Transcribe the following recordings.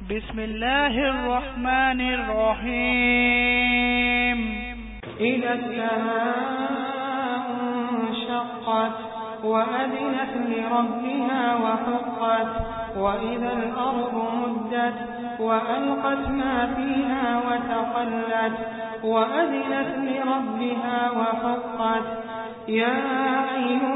بسم الله الرحمن الرحيم. إذا السماء انشقت وأذنت لربها وحقت وإذا الأرض مدت وألقت ما فيها وتقلت وأذنت لربها وحقت. يا أيها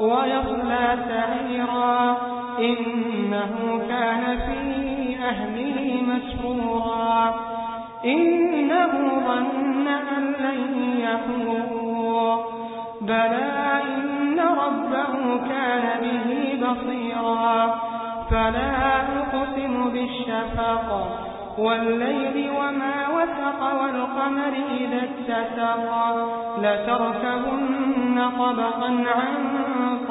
ويصلى سعيرا إنه كان في أهله مسرورا إنه ظن أن لن يحور بلى إن ربه كان به بصيرا فلا أقسم بالشفق والليل وما وسق والقمر إذا اتسق لتركبن طبقا عن